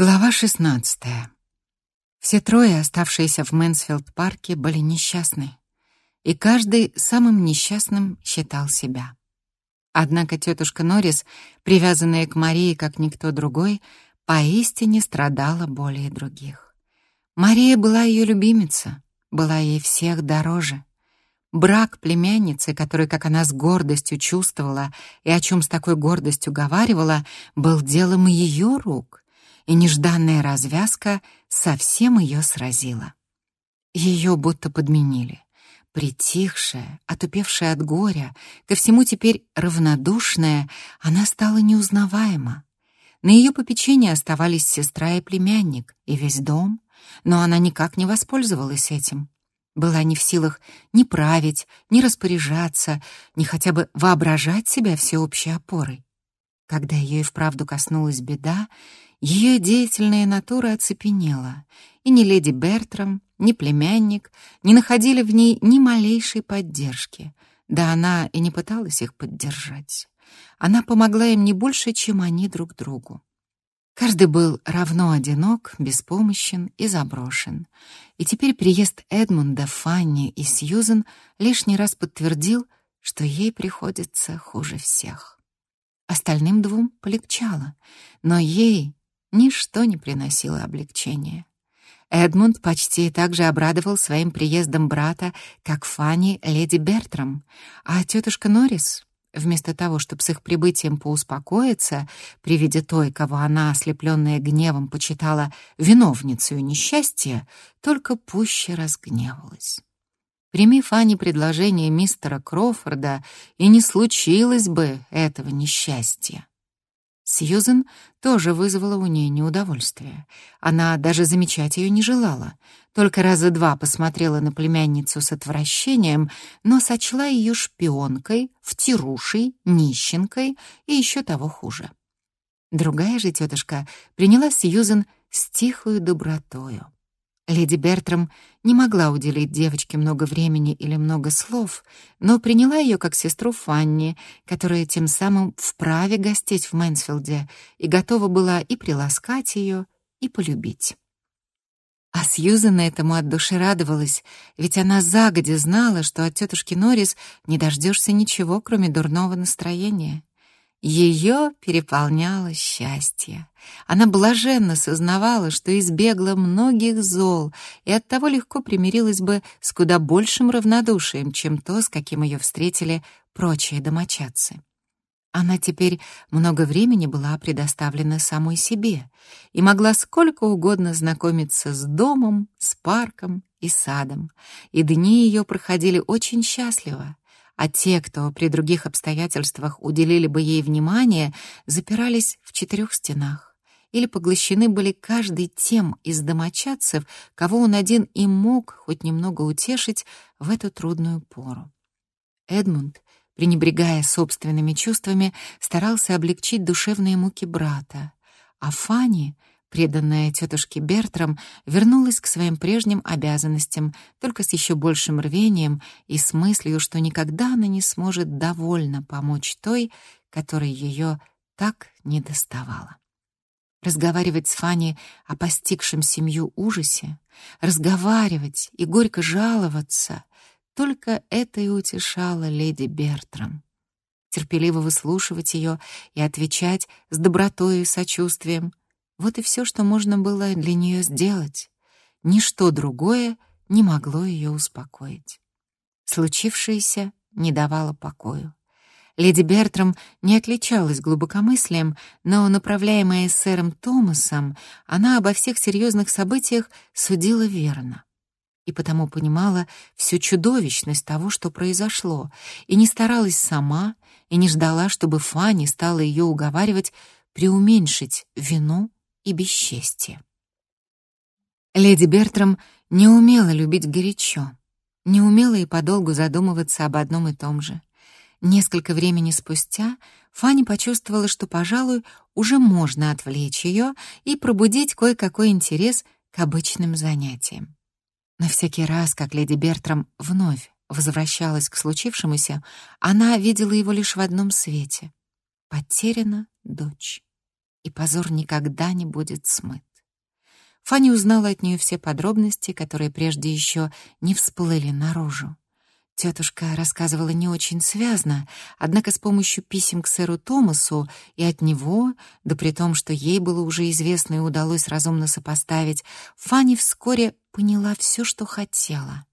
Глава 16. Все трое, оставшиеся в Мэнсфилд-парке, были несчастны, и каждый самым несчастным считал себя. Однако тетушка Норрис, привязанная к Марии как никто другой, поистине страдала более других. Мария была ее любимица, была ей всех дороже. Брак племянницы, который, как она с гордостью чувствовала и о чем с такой гордостью говаривала, был делом ее рук — и нежданная развязка совсем ее сразила. Ее будто подменили. Притихшая, отупевшая от горя, ко всему теперь равнодушная, она стала неузнаваема. На ее попечении оставались сестра и племянник, и весь дом, но она никак не воспользовалась этим. Была не в силах ни править, ни распоряжаться, ни хотя бы воображать себя всеобщей опорой. Когда ее и вправду коснулась беда, ее деятельная натура оцепенела, и ни леди Бертрам, ни племянник не находили в ней ни малейшей поддержки, да она и не пыталась их поддержать. Она помогла им не больше, чем они друг другу. Каждый был равно одинок, беспомощен и заброшен. И теперь приезд Эдмунда, Фанни и Сьюзен лишний раз подтвердил, что ей приходится хуже всех. Остальным двум полегчало, но ей ничто не приносило облегчения. Эдмунд почти так же обрадовал своим приездом брата, как Фанни леди Бертрам, а тетушка Норрис, вместо того, чтобы с их прибытием поуспокоиться при виде той, кого она, ослепленная гневом, почитала виновницей несчастья, только пуще разгневалась. Прими Фанни предложение мистера Крофорда, и не случилось бы этого несчастья. Сьюзен тоже вызвала у нее неудовольствие. Она даже замечать ее не желала, только раза два посмотрела на племянницу с отвращением, но сочла ее шпионкой, втирушей, нищенкой и еще того хуже. Другая же тетушка приняла Сьюзен с тихою добротою. Леди Бертрам не могла уделить девочке много времени или много слов, но приняла ее как сестру Фанни, которая тем самым вправе гостить в Мэнсфилде и готова была и приласкать ее, и полюбить. А Сьюзен этому от души радовалась, ведь она загодя знала, что от тетушки Норрис не дождешься ничего, кроме дурного настроения. Ее переполняло счастье. Она блаженно сознавала, что избегла многих зол и оттого легко примирилась бы с куда большим равнодушием, чем то, с каким ее встретили прочие домочадцы. Она теперь много времени была предоставлена самой себе и могла сколько угодно знакомиться с домом, с парком и садом, и дни ее проходили очень счастливо — а те, кто при других обстоятельствах уделили бы ей внимание, запирались в четырех стенах или поглощены были каждый тем из домочадцев, кого он один и мог хоть немного утешить в эту трудную пору. Эдмунд, пренебрегая собственными чувствами, старался облегчить душевные муки брата, а Фанни — преданная тетушке Бертрам, вернулась к своим прежним обязанностям, только с еще большим рвением и с мыслью, что никогда она не сможет довольно помочь той, которой ее так не доставала. Разговаривать с Фанни о постигшем семью ужасе, разговаривать и горько жаловаться — только это и утешало леди Бертрам терпеливо выслушивать ее и отвечать с добротой и сочувствием, вот и все, что можно было для нее сделать. Ничто другое не могло ее успокоить. Случившееся не давало покою. Леди Бертрам не отличалась глубокомыслием, но, направляемая сэром Томасом, она обо всех серьезных событиях судила верно и потому понимала всю чудовищность того, что произошло, и не старалась сама, и не ждала, чтобы Фанни стала ее уговаривать преуменьшить вину и бесчестие. Леди Бертрам не умела любить горячо, не умела и подолгу задумываться об одном и том же. Несколько времени спустя Фанни почувствовала, что, пожалуй, уже можно отвлечь ее и пробудить кое-какой интерес к обычным занятиям. Но всякий раз, как леди Бертрам вновь возвращалась к случившемуся, она видела его лишь в одном свете — потеряна дочь и позор никогда не будет смыт. Фанни узнала от нее все подробности, которые прежде еще не всплыли наружу. Тетушка рассказывала не очень связно, однако с помощью писем к сэру Томасу и от него, да при том, что ей было уже известно и удалось разумно сопоставить, Фанни вскоре поняла все, что хотела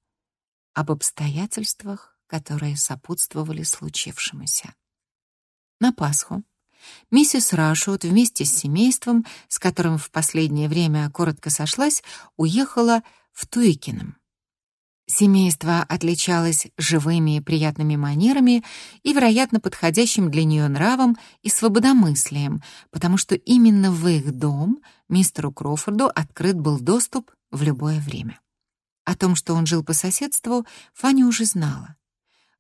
об обстоятельствах, которые сопутствовали случившемуся. На Пасху миссис Рашут вместе с семейством, с которым в последнее время коротко сошлась, уехала в Туикином. Семейство отличалось живыми и приятными манерами и, вероятно, подходящим для нее нравом и свободомыслием, потому что именно в их дом мистеру Крофорду открыт был доступ в любое время. О том, что он жил по соседству, Фанни уже знала.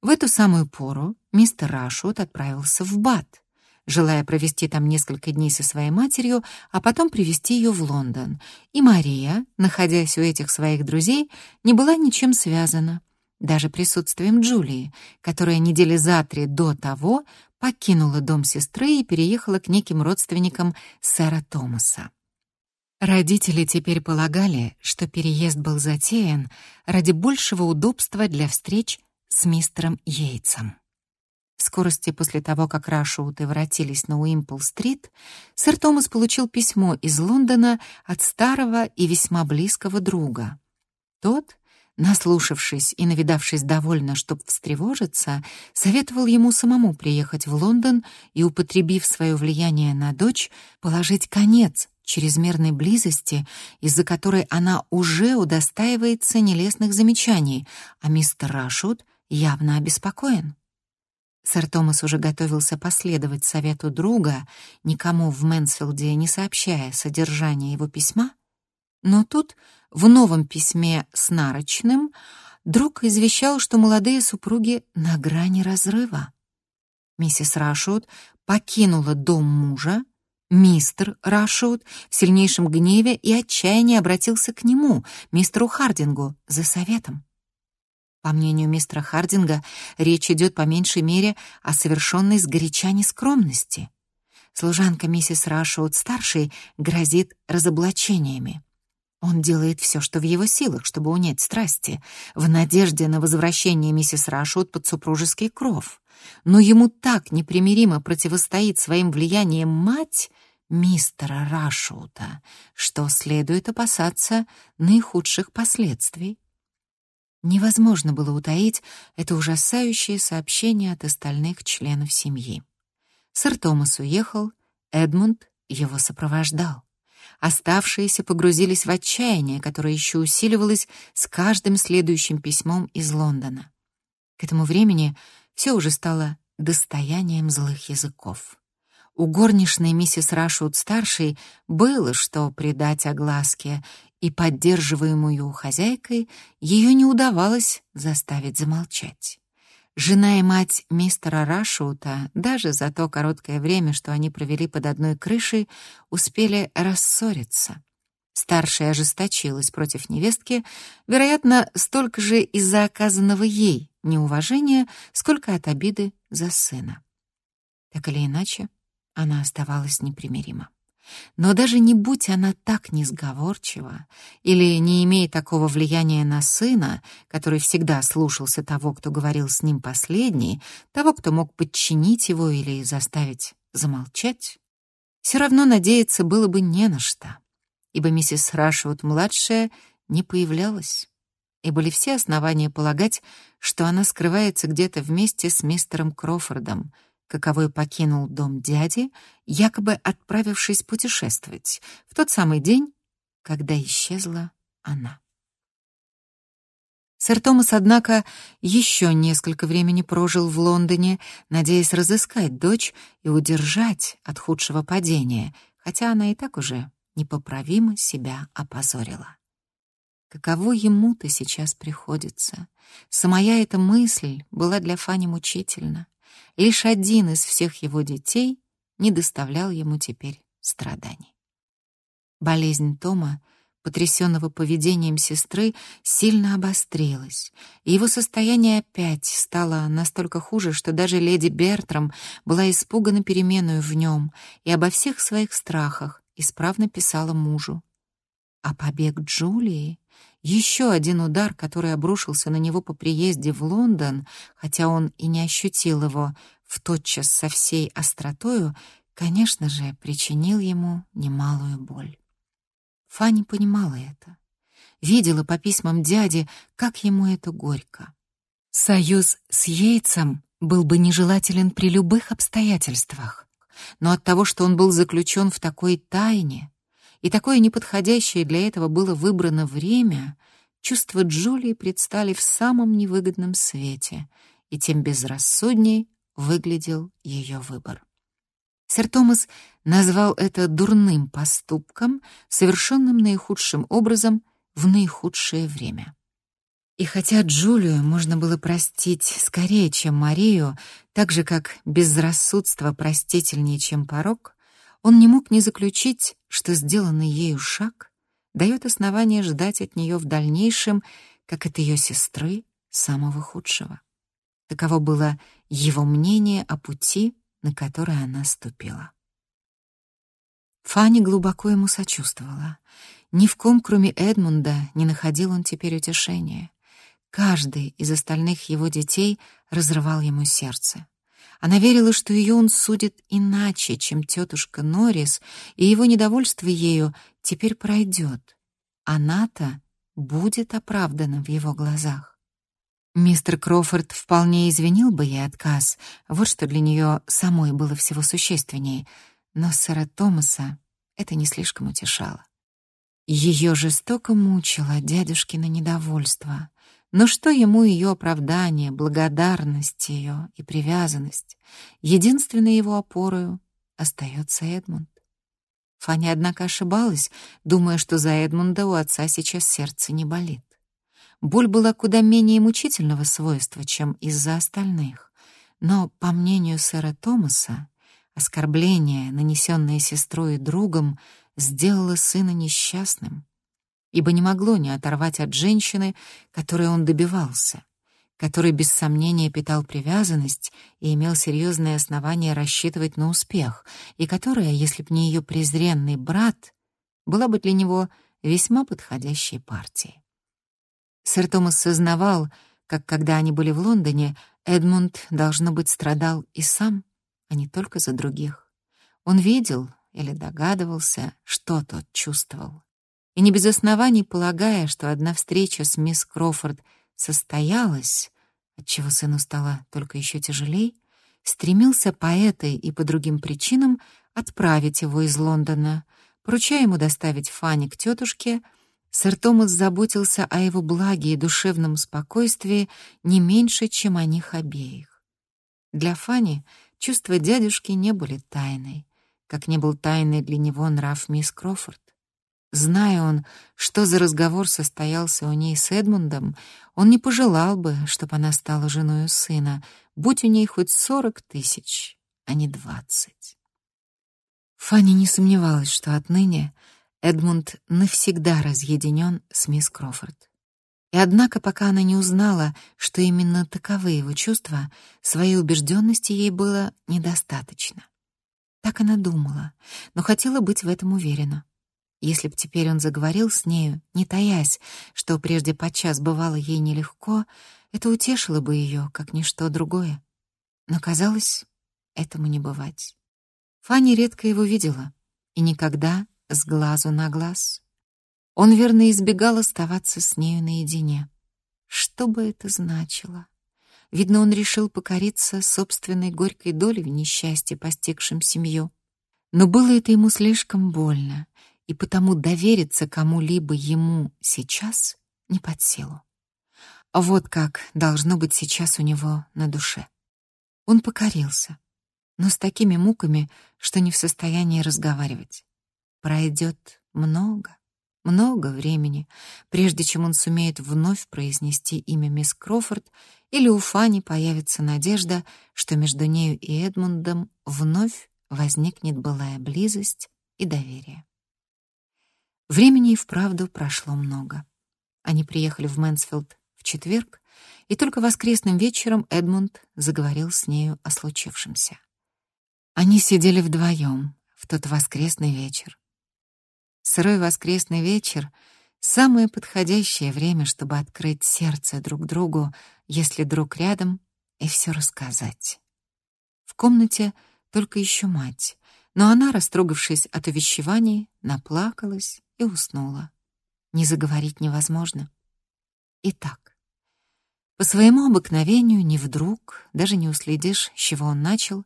В эту самую пору мистер Рашут отправился в Бат, желая провести там несколько дней со своей матерью, а потом привезти ее в Лондон. И Мария, находясь у этих своих друзей, не была ничем связана, даже присутствием Джулии, которая недели за три до того покинула дом сестры и переехала к неким родственникам сэра Томаса. Родители теперь полагали, что переезд был затеян ради большего удобства для встреч с мистером Йейтсом. Скорости после того, как Рашуты воротились на Уимпл-стрит, сэр Томас получил письмо из Лондона от старого и весьма близкого друга. Тот, наслушавшись и навидавшись довольно, чтоб встревожиться, советовал ему самому приехать в Лондон и, употребив свое влияние на дочь, положить конец чрезмерной близости, из-за которой она уже удостаивается нелестных замечаний, а мистер Рашут явно обеспокоен. Сэр Томас уже готовился последовать совету друга, никому в Мэнсфилде не сообщая содержание его письма, но тут в новом письме с нарочным друг извещал, что молодые супруги на грани разрыва. Миссис Рашут покинула дом мужа, мистер Рашут в сильнейшем гневе и отчаянии обратился к нему, мистеру Хардингу, за советом. По мнению мистера Хардинга, речь идет по меньшей мере о совершенной сгоряча нескромности. Служанка миссис Рашоуд-старшей грозит разоблачениями. Он делает все, что в его силах, чтобы унять страсти, в надежде на возвращение миссис Рашоуд под супружеский кров. Но ему так непримиримо противостоит своим влиянием мать мистера Рашоута, что следует опасаться наихудших последствий. Невозможно было утаить это ужасающее сообщение от остальных членов семьи. Сэр Томас уехал, Эдмунд его сопровождал. Оставшиеся погрузились в отчаяние, которое еще усиливалось с каждым следующим письмом из Лондона. К этому времени все уже стало достоянием злых языков. У горничной миссис Рашут-старшей было что придать огласке, и поддерживаемую хозяйкой ее не удавалось заставить замолчать. Жена и мать мистера Рашута даже за то короткое время, что они провели под одной крышей, успели рассориться. Старшая ожесточилась против невестки, вероятно, столько же из-за оказанного ей неуважения, сколько от обиды за сына. Так или иначе, она оставалась непримирима. Но даже не будь она так несговорчива или не имея такого влияния на сына, который всегда слушался того, кто говорил с ним последний, того, кто мог подчинить его или заставить замолчать, все равно надеяться было бы не на что, ибо миссис Рашвуд-младшая не появлялась, и были все основания полагать, что она скрывается где-то вместе с мистером Крофордом — каковой покинул дом дяди, якобы отправившись путешествовать в тот самый день, когда исчезла она. Сэр Томас, однако, еще несколько времени прожил в Лондоне, надеясь разыскать дочь и удержать от худшего падения, хотя она и так уже непоправимо себя опозорила. Каково ему-то сейчас приходится? Самая эта мысль была для Фани мучительна. Лишь один из всех его детей не доставлял ему теперь страданий. Болезнь Тома потрясенного поведением сестры, сильно обострилось, и его состояние опять стало настолько хуже, что даже леди Бертрам была испугана переменою в нем и обо всех своих страхах исправно писала мужу. А побег Джулии — еще один удар, который обрушился на него по приезде в Лондон, хотя он и не ощутил его в тотчас со всей остротою, конечно же, причинил ему немалую боль. Фанни понимала это. Видела по письмам дяди, как ему это горько. Союз с Йейтсом был бы нежелателен при любых обстоятельствах, но от того, что он был заключен в такой тайне, и такое неподходящее для этого было выбрано время, чувства Джулии предстали в самом невыгодном свете, и тем безрассудней выглядел ее выбор. Сэр Томас назвал это дурным поступком, совершенным наихудшим образом в наихудшее время. И хотя Джулию можно было простить скорее, чем Марию, так же как безрассудство простительнее, чем порок, он не мог не заключить, что сделанный ею шаг дает основание ждать от нее в дальнейшем, как от ее сестры, самого худшего. Таково было его мнение о пути, на который она ступила. Фанни глубоко ему сочувствовала. Ни в ком, кроме Эдмунда, не находил он теперь утешения. Каждый из остальных его детей разрывал ему сердце. Она верила, что ее он судит иначе, чем тетушка Норрис, и его недовольство ею теперь пройдет. Она-то будет оправдана в его глазах. Мистер Крофорд вполне извинил бы ей отказ, вот что для нее самой было всего существеннее, но сэра Томаса это не слишком утешало. Ее жестоко мучило дядюшкино недовольство. Но что ему ее оправдание, благодарность ее и привязанность? Единственной его опорою остается Эдмунд. Фаня, однако, ошибалась, думая, что за Эдмунда у отца сейчас сердце не болит. Боль была куда менее мучительного свойства, чем из-за остальных. Но, по мнению сэра Томаса, оскорбление, нанесенное сестрой и другом, сделало сына несчастным, ибо не могло не оторвать от женщины, которой он добивался, который без сомнения питал привязанность и имел серьезные основания рассчитывать на успех, и которая, если б не ее презренный брат, была бы для него весьма подходящей партией. Сэр Томас сознавал, как когда они были в Лондоне, Эдмунд, должно быть, страдал и сам, а не только за других. Он видел или догадывался, что тот чувствовал. И не без оснований полагая, что одна встреча с мисс Крофорд состоялась, отчего сыну стало только еще тяжелей, стремился по этой и по другим причинам отправить его из Лондона, поручая ему доставить Фанни к тетушке — Сэр Томас заботился о его благе и душевном спокойствии не меньше, чем о них обеих. Для Фани чувства дядюшки не были тайной, как не был тайной для него нрав мисс Крофорд. Зная он, что за разговор состоялся у ней с Эдмундом, он не пожелал бы, чтобы она стала женой сына, будь у ней хоть сорок тысяч, а не двадцать. Фанни не сомневалась, что отныне Эдмунд навсегда разъединен с мисс Крофорд. И однако, пока она не узнала, что именно таковы его чувства, своей убежденности ей было недостаточно. Так она думала, но хотела быть в этом уверена. Если б теперь он заговорил с нею, не таясь, что прежде подчас бывало ей нелегко, это утешило бы ее, как ничто другое. Но казалось, этому не бывать. Фанни редко его видела и никогда с глазу на глаз. Он верно избегал оставаться с нею наедине. Что бы это значило? Видно, он решил покориться собственной горькой долей в несчастье, постигшем семью. Но было это ему слишком больно, и потому довериться кому-либо ему сейчас не под силу. Вот как должно быть сейчас у него на душе. Он покорился, но с такими муками, что не в состоянии разговаривать. Пройдет много, много времени, прежде чем он сумеет вновь произнести имя мисс Крофорд, или у Фани появится надежда, что между нею и Эдмундом вновь возникнет былая близость и доверие. Времени и вправду прошло много. Они приехали в Мэнсфилд в четверг, и только воскресным вечером Эдмунд заговорил с нею о случившемся. Они сидели вдвоем в тот воскресный вечер. Сырой воскресный вечер — самое подходящее время, чтобы открыть сердце друг другу, если друг рядом, и все рассказать. В комнате только еще мать, но она, растрогавшись от увещеваний, наплакалась и уснула. Не заговорить невозможно. Итак, по своему обыкновению не вдруг, даже не уследишь, с чего он начал,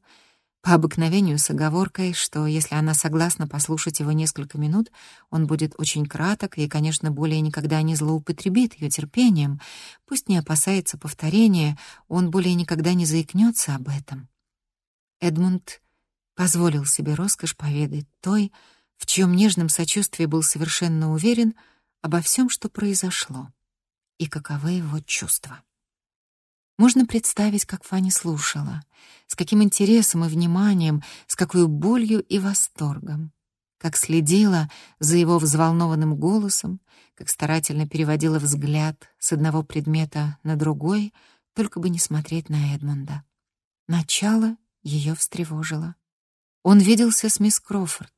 по обыкновению с оговоркой, что если она согласна послушать его несколько минут, он будет очень краток и, конечно, более никогда не злоупотребит ее терпением, пусть не опасается повторения, он более никогда не заикнется об этом. Эдмунд позволил себе роскошь поведать той, в чьем нежном сочувствии был совершенно уверен обо всем, что произошло, и каковы его чувства. Можно представить, как Фанни слушала, с каким интересом и вниманием, с какой болью и восторгом, как следила за его взволнованным голосом, как старательно переводила взгляд с одного предмета на другой, только бы не смотреть на Эдмунда. Начало ее встревожило. Он виделся с мисс Крофорд.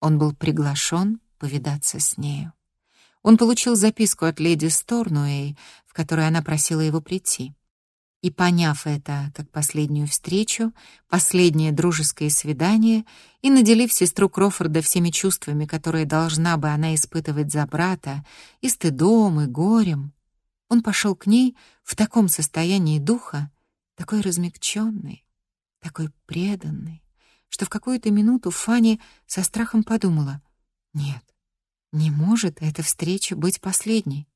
Он был приглашен повидаться с нею. Он получил записку от леди Сторнуэй, в которой она просила его прийти. И, поняв это как последнюю встречу, последнее дружеское свидание, и наделив сестру Крофорда всеми чувствами, которые должна бы она испытывать за брата, и стыдом, и горем, он пошел к ней в таком состоянии духа, такой размягченный, такой преданный, что в какую-то минуту Фанни со страхом подумала, нет, не может эта встреча быть последней.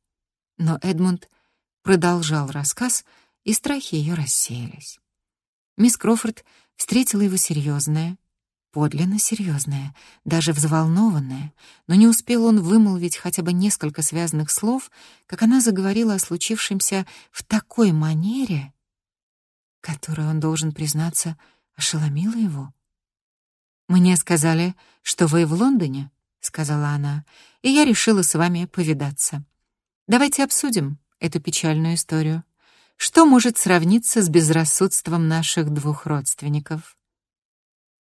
Но Эдмунд продолжал рассказ, и страхи ее рассеялись. Мисс Крофорд встретила его серьезная, подлинно серьезная, даже взволнованная, но не успел он вымолвить хотя бы несколько связанных слов, как она заговорила о случившемся в такой манере, которую он должен признаться, ошеломила его. «Мне сказали, что вы в Лондоне», — сказала она, «и я решила с вами повидаться. Давайте обсудим эту печальную историю. Что может сравниться с безрассудством наших двух родственников?»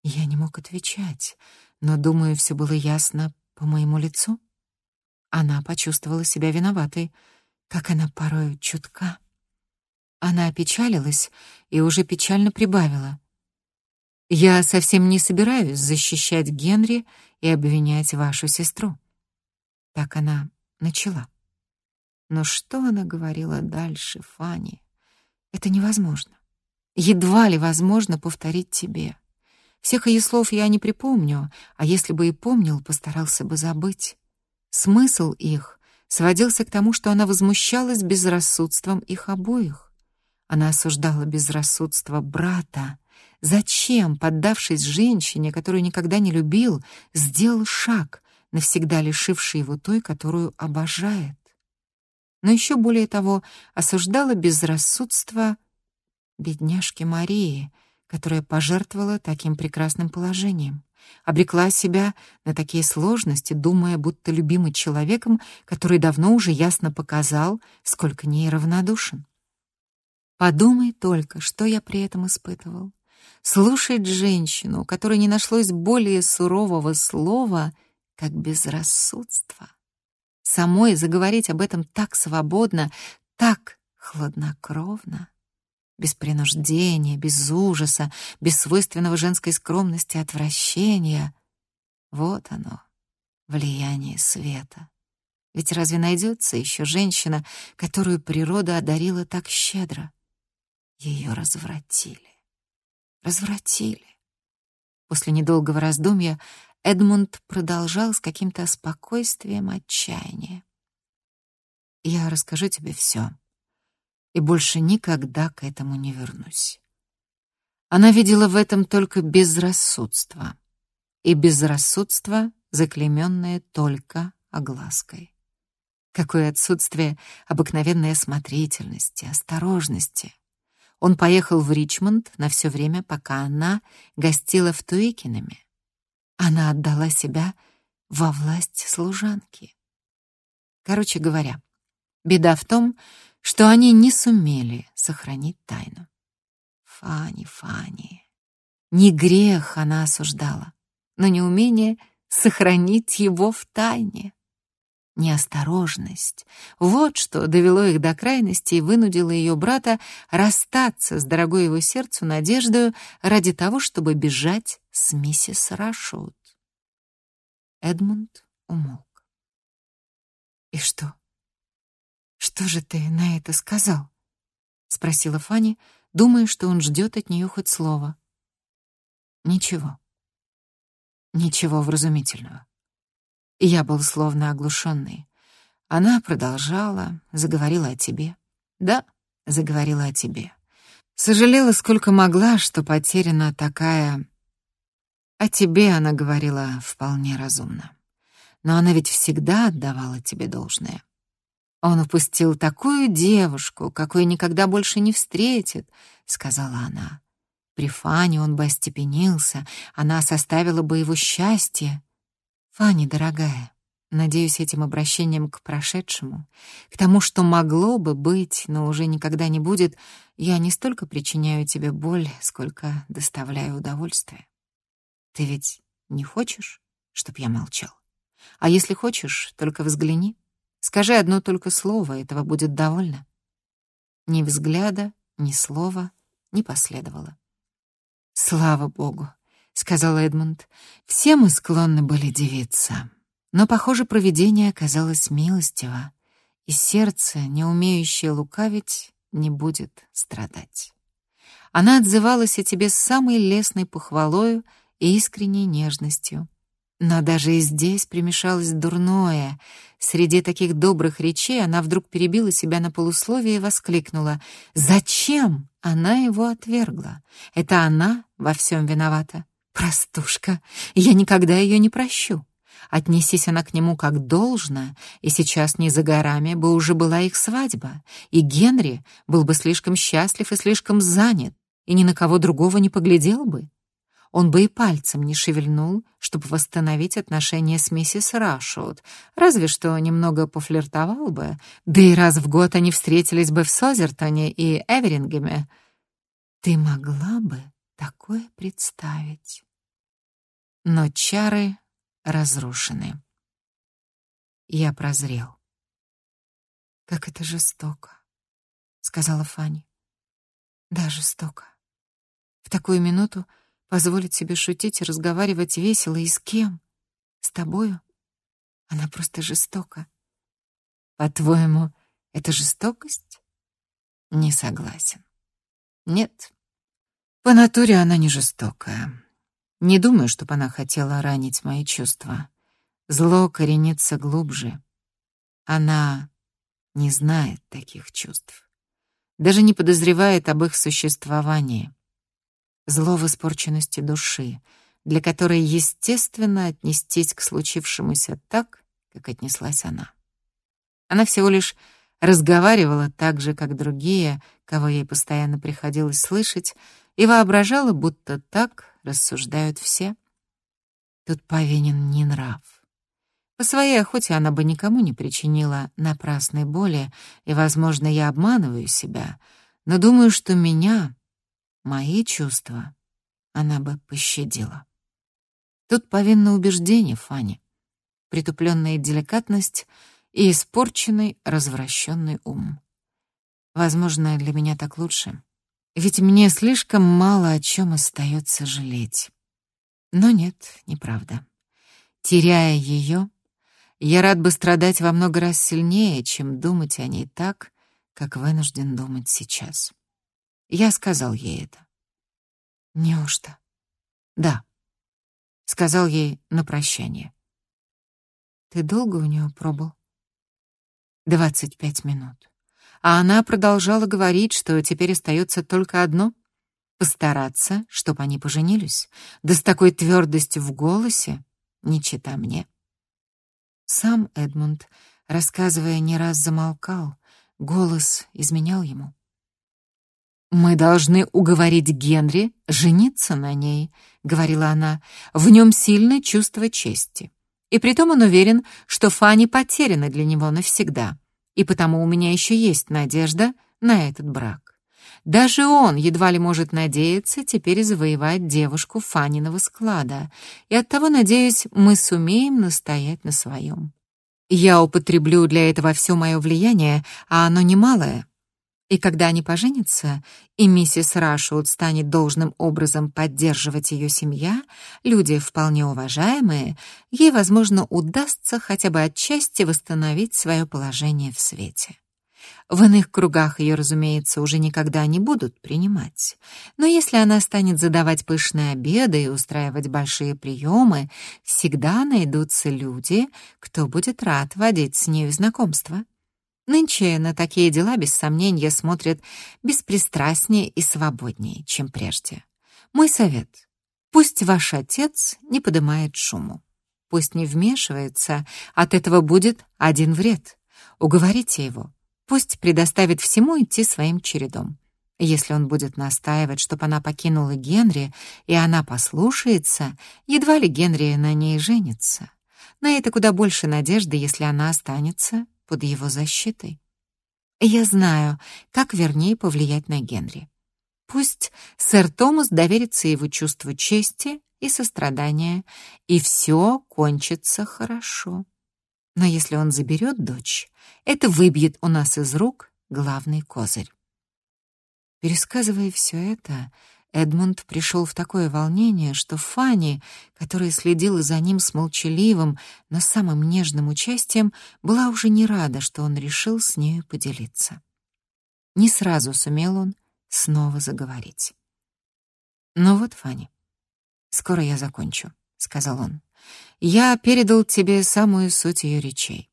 Я не мог отвечать, но, думаю, все было ясно по моему лицу. Она почувствовала себя виноватой, как она порою чутка. Она опечалилась и уже печально прибавила. Я совсем не собираюсь защищать Генри и обвинять вашу сестру. Так она начала. Но что она говорила дальше, Фанни? Это невозможно. Едва ли возможно повторить тебе. Всех ее слов я не припомню, а если бы и помнил, постарался бы забыть. Смысл их сводился к тому, что она возмущалась безрассудством их обоих. Она осуждала безрассудство брата, Зачем, поддавшись женщине, которую никогда не любил, сделал шаг, навсегда лишивший его той, которую обожает? Но еще более того, осуждала безрассудство бедняжки Марии, которая пожертвовала таким прекрасным положением, обрекла себя на такие сложности, думая, будто любимый человеком, который давно уже ясно показал, сколько ней равнодушен. Подумай только, что я при этом испытывал слушать женщину, у которой не нашлось более сурового слова, как безрассудство. Самой заговорить об этом так свободно, так хладнокровно, без принуждения, без ужаса, без свойственного женской скромности отвращения. Вот оно, влияние света. Ведь разве найдется еще женщина, которую природа одарила так щедро? Ее развратили развратили. После недолгого раздумья Эдмунд продолжал с каким-то спокойствием отчаяния. «Я расскажу тебе все, и больше никогда к этому не вернусь». Она видела в этом только безрассудство, и безрассудство, заклеменное только оглаской. Какое отсутствие обыкновенной осмотрительности, осторожности — он поехал в Ричмонд на все время, пока она гостила в Туикинами. Она отдала себя во власть служанки. Короче говоря, беда в том, что они не сумели сохранить тайну. Фани, Фани. Не грех она осуждала, но неумение сохранить его в тайне. Неосторожность. Вот что довело их до крайности и вынудило ее брата расстаться с дорогой его сердцу надеждою ради того, чтобы бежать с миссис Рашут. Эдмунд умолк. «И что? Что же ты на это сказал?» — спросила Фанни, думая, что он ждет от нее хоть слова. «Ничего. Ничего вразумительного. Я был словно оглушенный. Она продолжала, заговорила о тебе. Да, заговорила о тебе. Сожалела, сколько могла, что потеряна такая... О тебе она говорила вполне разумно. Но она ведь всегда отдавала тебе должное. Он упустил такую девушку, какой никогда больше не встретит, сказала она. При Фане он бы остепенился, она составила бы его счастье. Фанни, дорогая, надеюсь, этим обращением к прошедшему, к тому, что могло бы быть, но уже никогда не будет, я не столько причиняю тебе боль, сколько доставляю удовольствие. Ты ведь не хочешь, чтоб я молчал? А если хочешь, только взгляни. Скажи одно только слово, этого будет довольно. Ни взгляда, ни слова не последовало. Слава богу, — сказал Эдмунд. «Все мы склонны были дивиться. Но, похоже, провидение оказалось милостиво, и сердце, не умеющее лукавить, не будет страдать. Она отзывалась о тебе с самой лестной похвалою и искренней нежностью. Но даже и здесь примешалось дурное. Среди таких добрых речей она вдруг перебила себя на полусловие и воскликнула. «Зачем?» Она его отвергла. Это она во всем виновата. Простушка, я никогда ее не прощу. Отнесись она к нему как должно, и сейчас не за горами бы уже была их свадьба, и Генри был бы слишком счастлив и слишком занят, и ни на кого другого не поглядел бы. Он бы и пальцем не шевельнул, чтобы восстановить отношения с миссис Рашут, разве что немного пофлиртовал бы, да и раз в год они встретились бы в Созертоне и Эверингеме. Ты могла бы такое представить? Но чары разрушены. Я прозрел. «Как это жестоко», — сказала Фанни. «Да, жестоко. В такую минуту позволить себе шутить и разговаривать весело и с кем? С тобою? Она просто жестока. По-твоему, это жестокость? Не согласен. Нет, по натуре она не жестокая. Не думаю, чтобы она хотела ранить мои чувства. Зло коренится глубже. Она не знает таких чувств. Даже не подозревает об их существовании. Зло в испорченности души, для которой естественно отнестись к случившемуся так, как отнеслась она. Она всего лишь разговаривала так же, как другие, кого ей постоянно приходилось слышать, и воображала, будто так рассуждают все. Тут повинен не нрав. По своей охоте она бы никому не причинила напрасной боли, и, возможно, я обманываю себя, но думаю, что меня, мои чувства, она бы пощадила. Тут повинно убеждение Фани, притупленная деликатность и испорченный, развращенный ум. Возможно, для меня так лучше. Ведь мне слишком мало о чем остается жалеть. Но нет, неправда. Теряя ее, я рад бы страдать во много раз сильнее, чем думать о ней так, как вынужден думать сейчас. Я сказал ей это. Неужто? Да. Сказал ей на прощание. Ты долго у нее пробыл? Двадцать пять минут а она продолжала говорить, что теперь остается только одно — постараться, чтобы они поженились, да с такой твердостью в голосе, не чита мне. Сам Эдмунд, рассказывая, не раз замолкал, голос изменял ему. «Мы должны уговорить Генри жениться на ней», — говорила она. «В нем сильное чувство чести. И притом он уверен, что Фанни потеряна для него навсегда, и потому у меня еще есть надежда на этот брак. Даже он едва ли может надеяться теперь завоевать девушку Фаниного склада, и оттого, надеюсь, мы сумеем настоять на своем. Я употреблю для этого все мое влияние, а оно немалое. И когда они поженятся, и миссис Рашwood станет должным образом поддерживать ее семья, люди вполне уважаемые, ей, возможно, удастся хотя бы отчасти восстановить свое положение в свете. В иных кругах ее, разумеется, уже никогда не будут принимать. Но если она станет задавать пышные обеды и устраивать большие приемы, всегда найдутся люди, кто будет рад водить с нею знакомство. Нынче на такие дела, без сомнения, смотрят беспристрастнее и свободнее, чем прежде. Мой совет — пусть ваш отец не поднимает шуму. Пусть не вмешивается, от этого будет один вред. Уговорите его, Пусть предоставит всему идти своим чередом. Если он будет настаивать, чтобы она покинула Генри, и она послушается, едва ли Генри на ней женится. На это куда больше надежды, если она останется под его защитой. Я знаю, как вернее повлиять на Генри. Пусть сэр Томас доверится его чувству чести и сострадания, и все кончится хорошо. Но если он заберет дочь, это выбьет у нас из рук главный козырь. Пересказывая все это, Эдмунд пришел в такое волнение, что Фанни, которая следила за ним с молчаливым, но самым нежным участием, была уже не рада, что он решил с нею поделиться. Не сразу сумел он снова заговорить. «Ну вот, Фанни, скоро я закончу», — сказал он я передал тебе самую суть ее речей.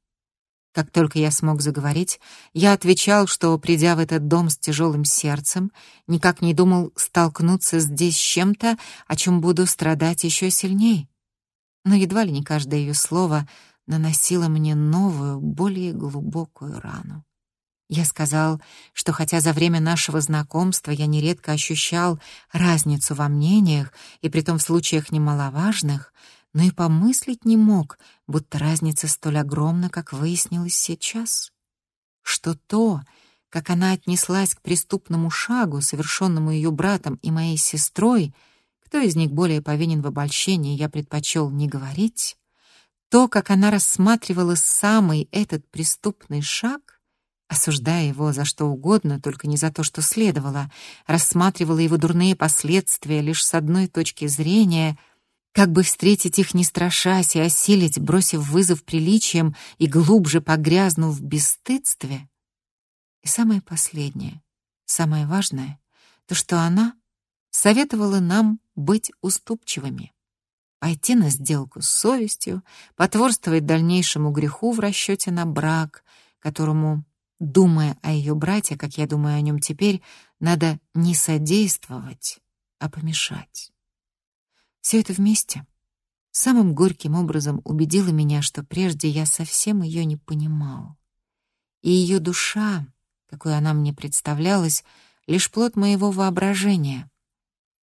Как только я смог заговорить, я отвечал, что, придя в этот дом с тяжелым сердцем, никак не думал столкнуться здесь с чем-то, о чем буду страдать еще сильнее. Но едва ли не каждое ее слово наносило мне новую, более глубокую рану. Я сказал, что хотя за время нашего знакомства я нередко ощущал разницу во мнениях, и притом в случаях немаловажных, но и помыслить не мог, будто разница столь огромна, как выяснилось сейчас. Что то, как она отнеслась к преступному шагу, совершенному ее братом и моей сестрой, кто из них более повинен в обольщении, я предпочел не говорить, то, как она рассматривала самый этот преступный шаг, осуждая его за что угодно, только не за то, что следовало, рассматривала его дурные последствия лишь с одной точки зрения — как бы встретить их не страшась и осилить, бросив вызов приличиям и глубже погрязнув в бесстыдстве? И самое последнее, самое важное, то, что она советовала нам быть уступчивыми, пойти на сделку с совестью, потворствовать дальнейшему греху в расчете на брак, которому, думая о ее брате, как я думаю о нем теперь, надо не содействовать, а помешать. Все это вместе самым горьким образом убедило меня, что прежде я совсем ее не понимал. И ее душа, какой она мне представлялась, лишь плод моего воображения.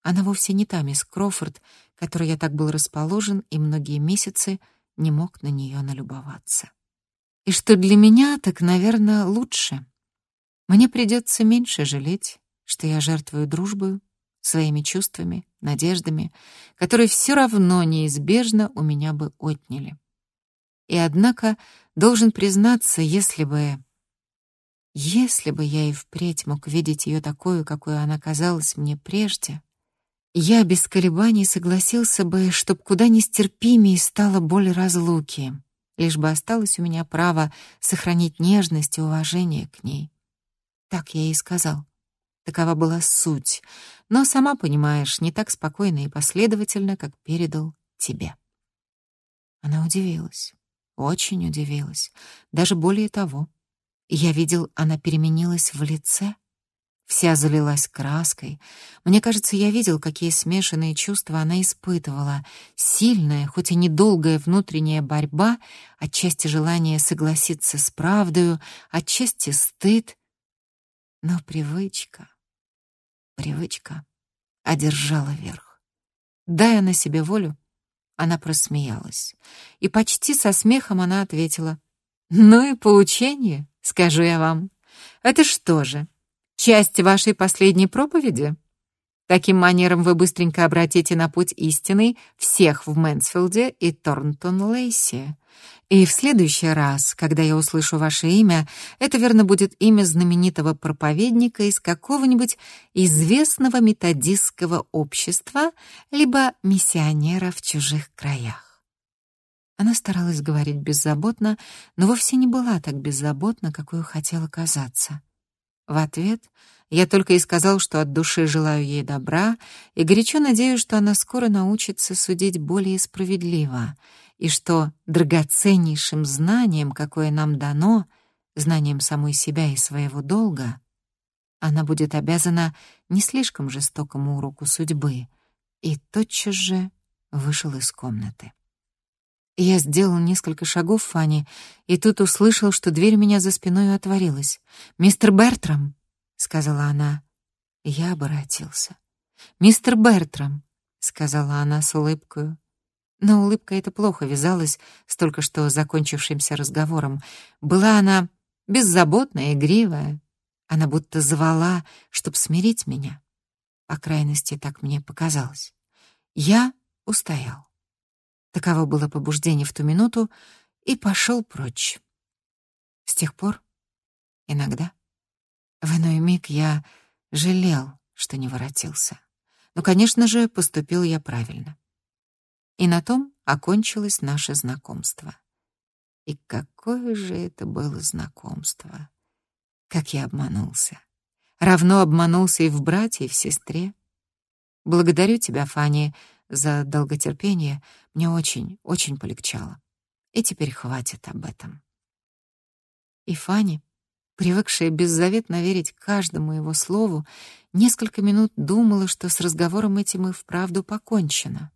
Она вовсе не та мисс Крофорд, которой я так был расположен и многие месяцы не мог на нее налюбоваться. И что для меня, так, наверное, лучше. Мне придется меньше жалеть, что я жертвую дружбою, своими чувствами, надеждами, которые все равно неизбежно у меня бы отняли. И однако, должен признаться, если бы... Если бы я и впредь мог видеть ее такую, какой она казалась мне прежде, я без колебаний согласился бы, чтоб куда нестерпимее стала боль разлуки, лишь бы осталось у меня право сохранить нежность и уважение к ней. Так я и сказал. Такова была суть, но, сама понимаешь, не так спокойно и последовательно, как передал тебе. Она удивилась, очень удивилась, даже более того. Я видел, она переменилась в лице, вся залилась краской. Мне кажется, я видел, какие смешанные чувства она испытывала. Сильная, хоть и недолгая внутренняя борьба, отчасти желание согласиться с правдою, отчасти стыд, но привычка, привычка одержала верх. Дай она себе волю, Она просмеялась. И почти со смехом она ответила. «Ну и поучение, скажу я вам. Это что же, часть вашей последней проповеди?» Таким манером вы быстренько обратите на путь истины всех в Мэнсфилде и Торнтон-Лейси. И в следующий раз, когда я услышу ваше имя, это верно будет имя знаменитого проповедника из какого-нибудь известного методистского общества, либо миссионера в чужих краях. Она старалась говорить беззаботно, но вовсе не была так беззаботна, какой хотела казаться. В ответ я только и сказал, что от души желаю ей добра и горячо надеюсь, что она скоро научится судить более справедливо — и что драгоценнейшим знанием, какое нам дано, знанием самой себя и своего долга, она будет обязана не слишком жестокому уроку судьбы, и тотчас же вышел из комнаты. Я сделал несколько шагов Фанни, и тут услышал, что дверь у меня за спиной отворилась. «Мистер Бертрам!» — сказала она. Я обратился. «Мистер Бертрам!» — сказала она с улыбкой. Но улыбка эта плохо вязалась с только что закончившимся разговором. Была она беззаботная, игривая. Она будто звала, чтоб смирить меня. По крайности, так мне показалось. Я устоял. Таково было побуждение в ту минуту, и пошел прочь. С тех пор, иногда, в иной миг я жалел, что не воротился. Но, конечно же, поступил я правильно. И на том окончилось наше знакомство. И какое же это было знакомство! Как я обманулся! Равно обманулся и в брате, и в сестре. Благодарю тебя, Фанни, за долготерпение. Мне очень, очень полегчало. И теперь хватит об этом. И Фанни, привыкшая беззаветно верить каждому его слову, несколько минут думала, что с разговором этим и вправду покончено.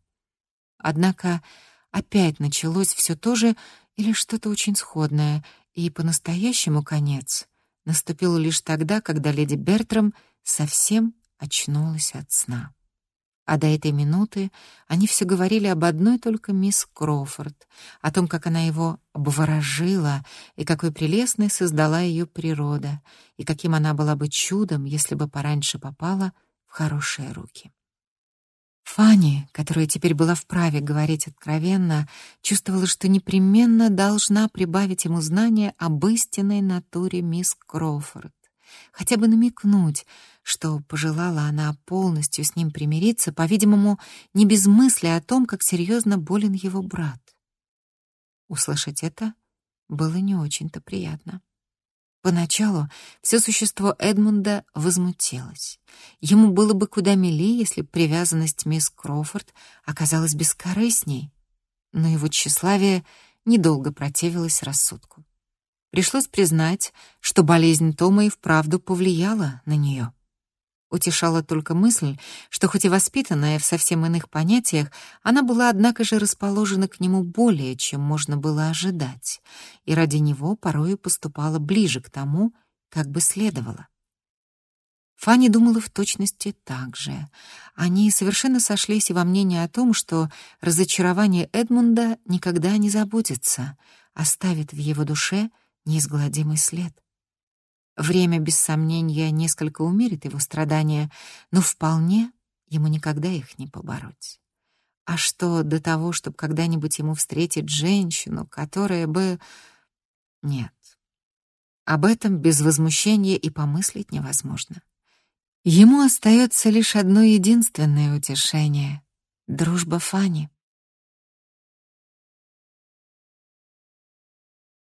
Однако опять началось все то же или что-то очень сходное, и по-настоящему конец наступил лишь тогда, когда леди Бертрам совсем очнулась от сна. А до этой минуты они все говорили об одной только мисс Кроуфорд, о том, как она его обворожила и какой прелестной создала ее природа, и каким она была бы чудом, если бы пораньше попала в хорошие руки. Фанни, которая теперь была вправе говорить откровенно, чувствовала, что непременно должна прибавить ему знания об истинной натуре мисс Кроуфорд. Хотя бы намекнуть, что пожелала она полностью с ним примириться, по-видимому, не без мысли о том, как серьезно болен его брат. Услышать это было не очень-то приятно. Поначалу все существо Эдмунда возмутилось. Ему было бы куда милее, если привязанность мисс Кроуфорд оказалась бескорыстней, но его тщеславие недолго противилось рассудку. Пришлось признать, что болезнь Тома и вправду повлияла на нее. Утешала только мысль, что хоть и воспитанная в совсем иных понятиях, она была, однако же, расположена к нему более, чем можно было ожидать, и ради него порою поступала ближе к тому, как бы следовало. Фанни думала в точности так же. Они совершенно сошлись и во мнении о том, что разочарование Эдмунда никогда не забудется, оставит в его душе неизгладимый след. Время, без сомнения, несколько умерит его страдания, но вполне ему никогда их не побороть. А что до того, чтобы когда-нибудь ему встретить женщину, которая бы... Нет. Об этом без возмущения и помыслить невозможно. Ему остается лишь одно единственное утешение — дружба Фани.